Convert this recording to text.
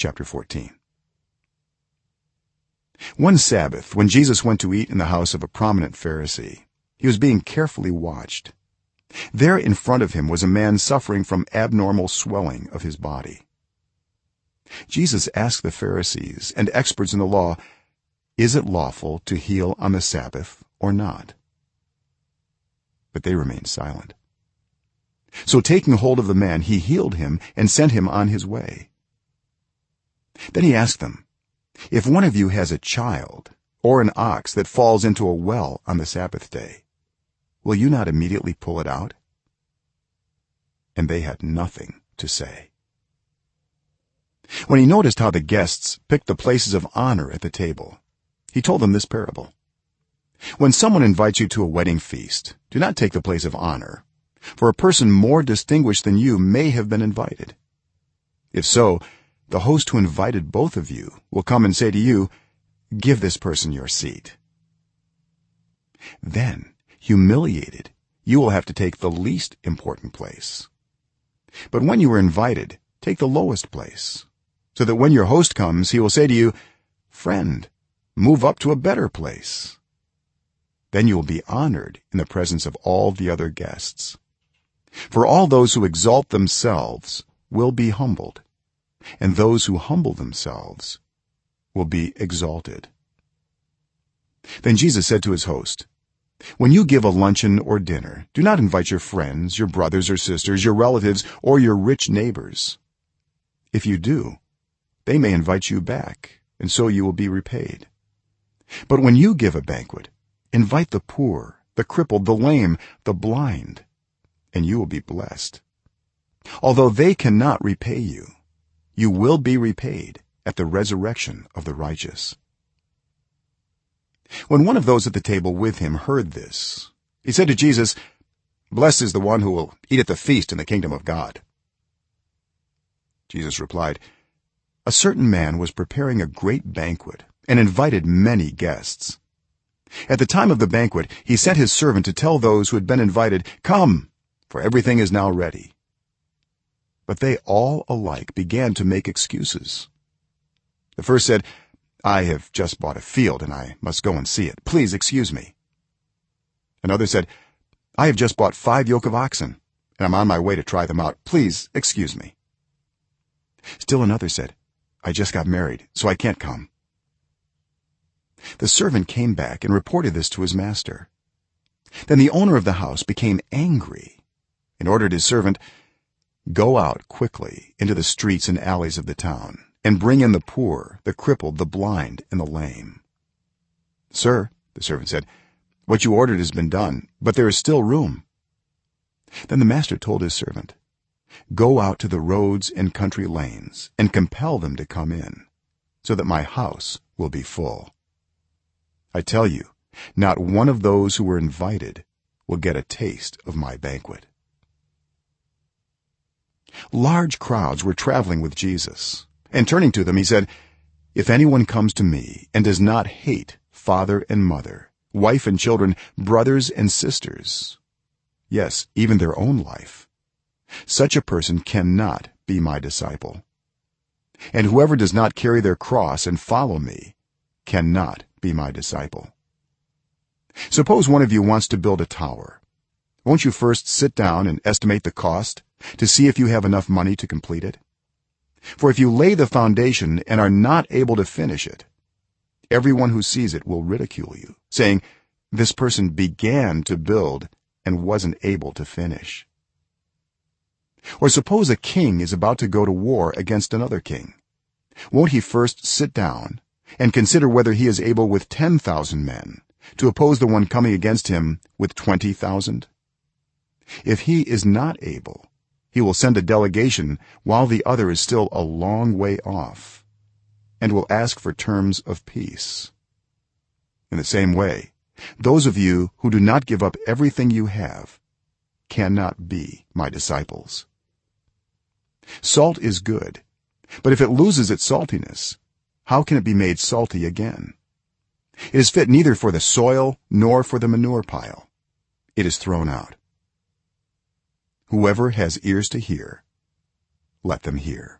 chapter 14 one sabbath when jesus went to eat in the house of a prominent pharisee he was being carefully watched. There in front of him was a man suffering from abnormal swelling of his body. Jesus asked the pharisees and experts in the law is it lawful to heal on the sabbath or not? But they remained silent. So taking hold of the man he healed him and sent him on his way then he asked them if one of you has a child or an ox that falls into a well on the sabbath day will you not immediately pull it out? And they had nothing to say. When he noticed how the guests picked the places of honor at the table he told them this parable. When someone invites you to a wedding feast do not take the place of honor for a person more distinguished than you may have been invited. If so the host who invited both of you will come and say to you give this person your seat. Then humiliated you will have to take the least important place. But when you are invited take the lowest place so that when your host comes he will say to you friend move up to a better place. Then you will be honored in the presence of all the other guests. For all those who exalt themselves will be humbled and those who humble themselves will be exalted. Then jesus said to his host when you give a luncheon or dinner do not invite your friends your brothers or sisters your relatives or your rich neighbors. If you do they may invite you back and so you will be repaid. But when you give a banquet invite the poor the crippled the lame the blind and you will be blessed. Although they cannot repay you you will be repaid at the resurrection of the righteous. When one of those at the table with him heard this he said to jesus blessed is the one who will eat at the feast in the kingdom of god. Jesus replied a certain man was preparing a great banquet and invited many guests. At the time of the banquet he sent his servant to tell those who had been invited come for everything is now ready but they all alike began to make excuses. The first said i have just bought a field and i must go and see it. Please excuse me. Another said i have just bought 5 yoke of oxen and i'm on my way to try them out. Please excuse me. Still another said i just got married so i can't come. The servant came back and reported this to his master. Then the owner of the house became angry and ordered his servant go out quickly into the streets and alleys of the town and bring in the poor the crippled the blind and the lame. Sir the servant said what you ordered has been done but there is still room. Then the master told his servant go out to the roads and country lanes and compel them to come in so that my house will be full. I tell you not one of those who were invited will get a taste of my banquet large crowds were traveling with jesus. And turning to them he said if anyone comes to me and does not hate father and mother wife and children brothers and sisters yes even their own life such a person cannot be my disciple. And whoever does not carry their cross and follow me cannot be my disciple. Suppose one of you wants to build a tower won't you first sit down and estimate the cost to see if you have enough money to complete it? For if you lay the foundation and are not able to finish it everyone who sees it will ridicule you saying this person began to build and wasn't able to finish. Or suppose a king is about to go to war against another king. Won't he first sit down and consider whether he is able with 10000 men to oppose the one coming against him with 20000 if he is not able he will send a delegation while the other is still a long way off and will ask for terms of peace. In the same way those of you who do not give up everything you have cannot be my disciples. Salt is good but if it loses its saltiness how can it be made salty again? It is fit neither for the soil nor for the manure pile. It is thrown out whoever has ears to hear let them hear